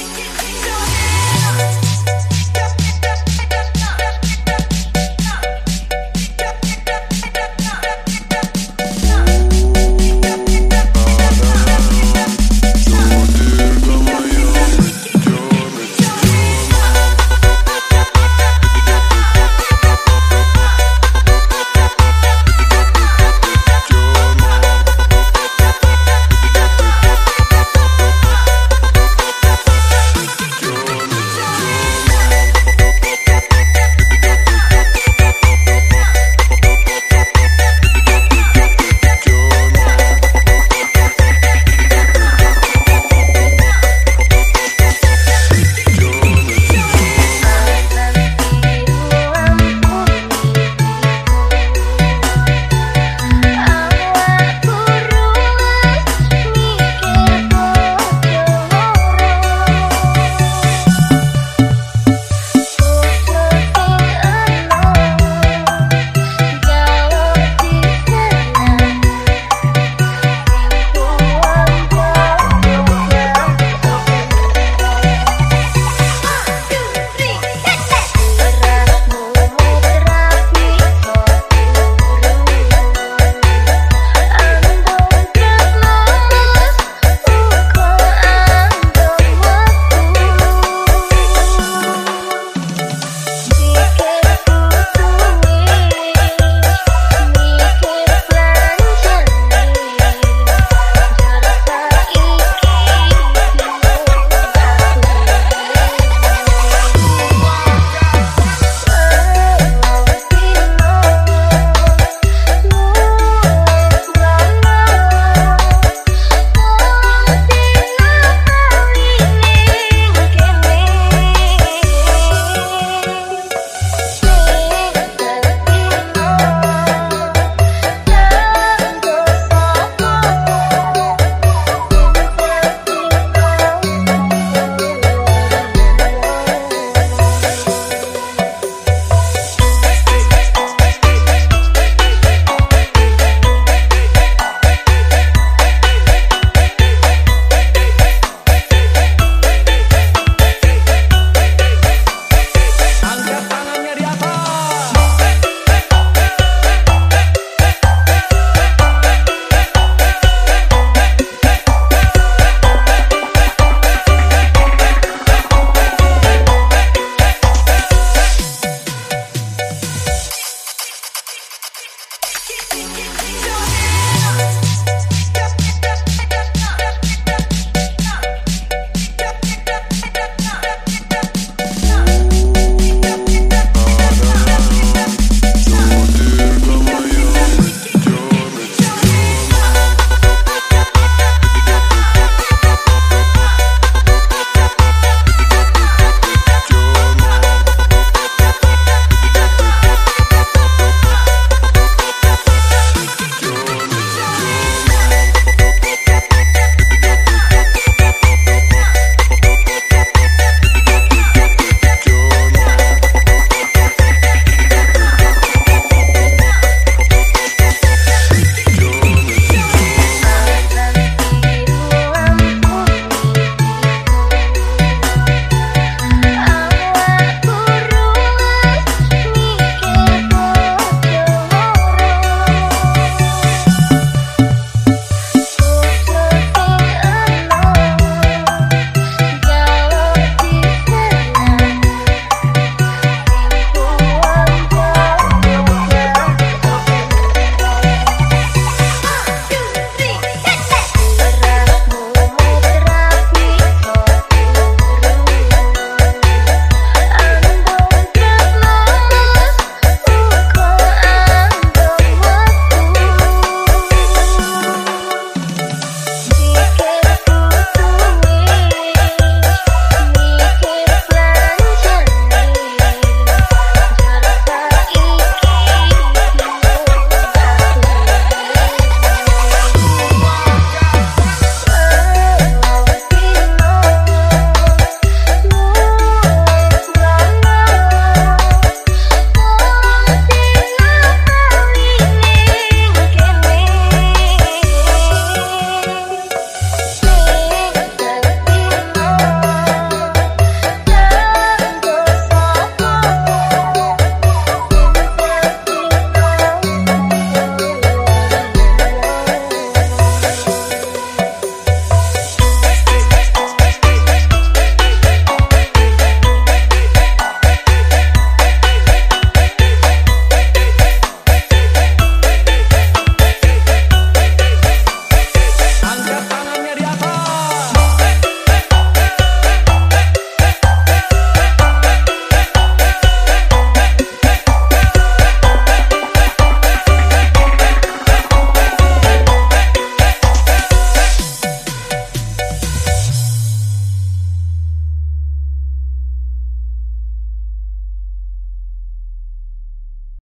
Take it